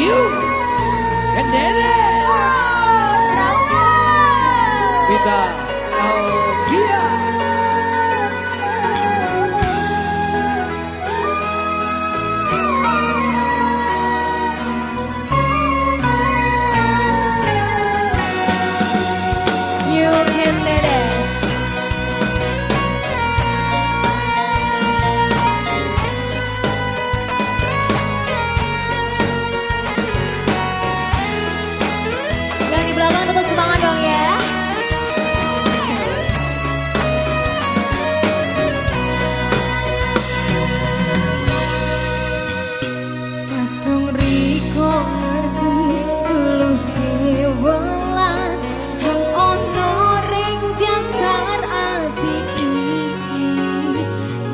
you can dance it. Wow, Vita.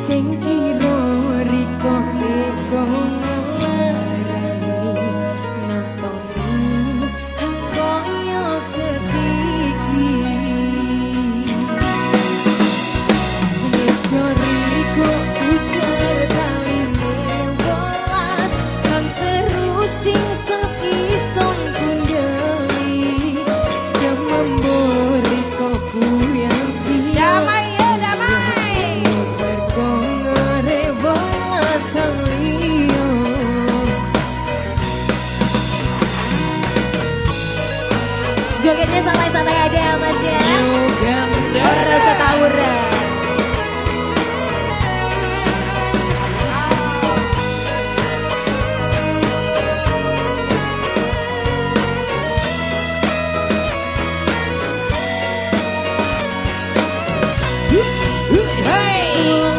心 Hey!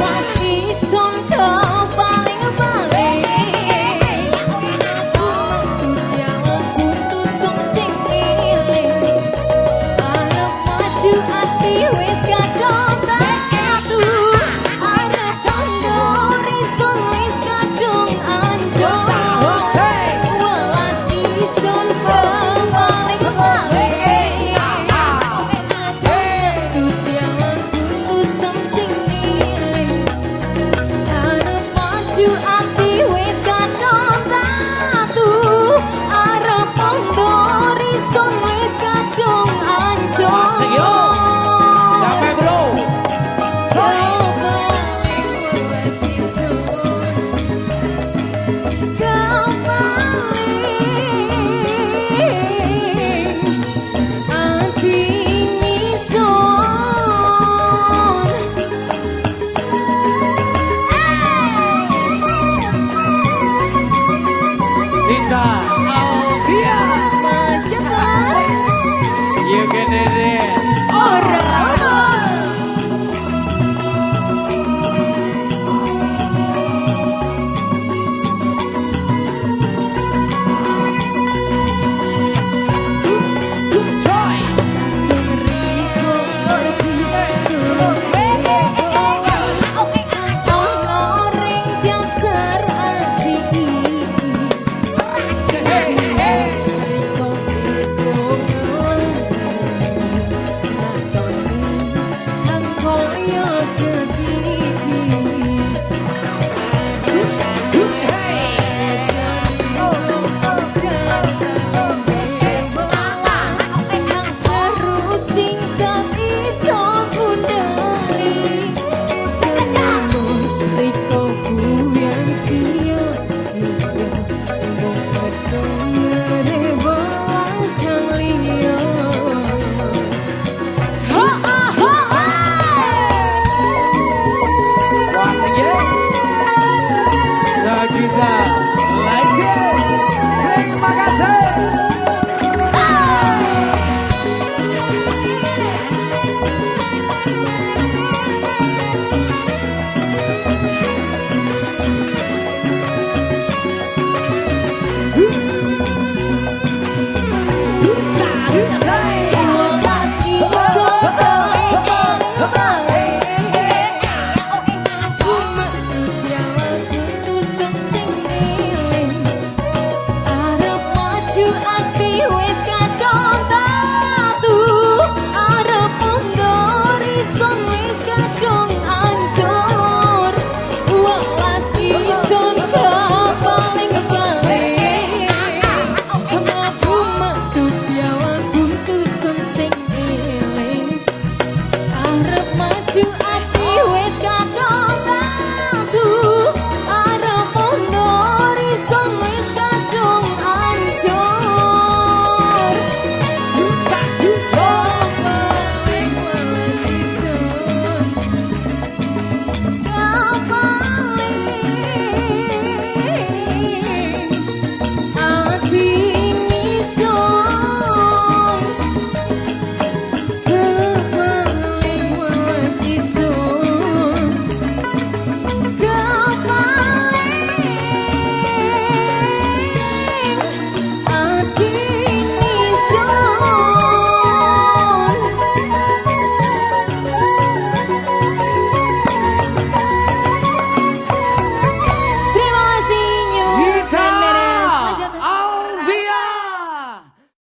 ah.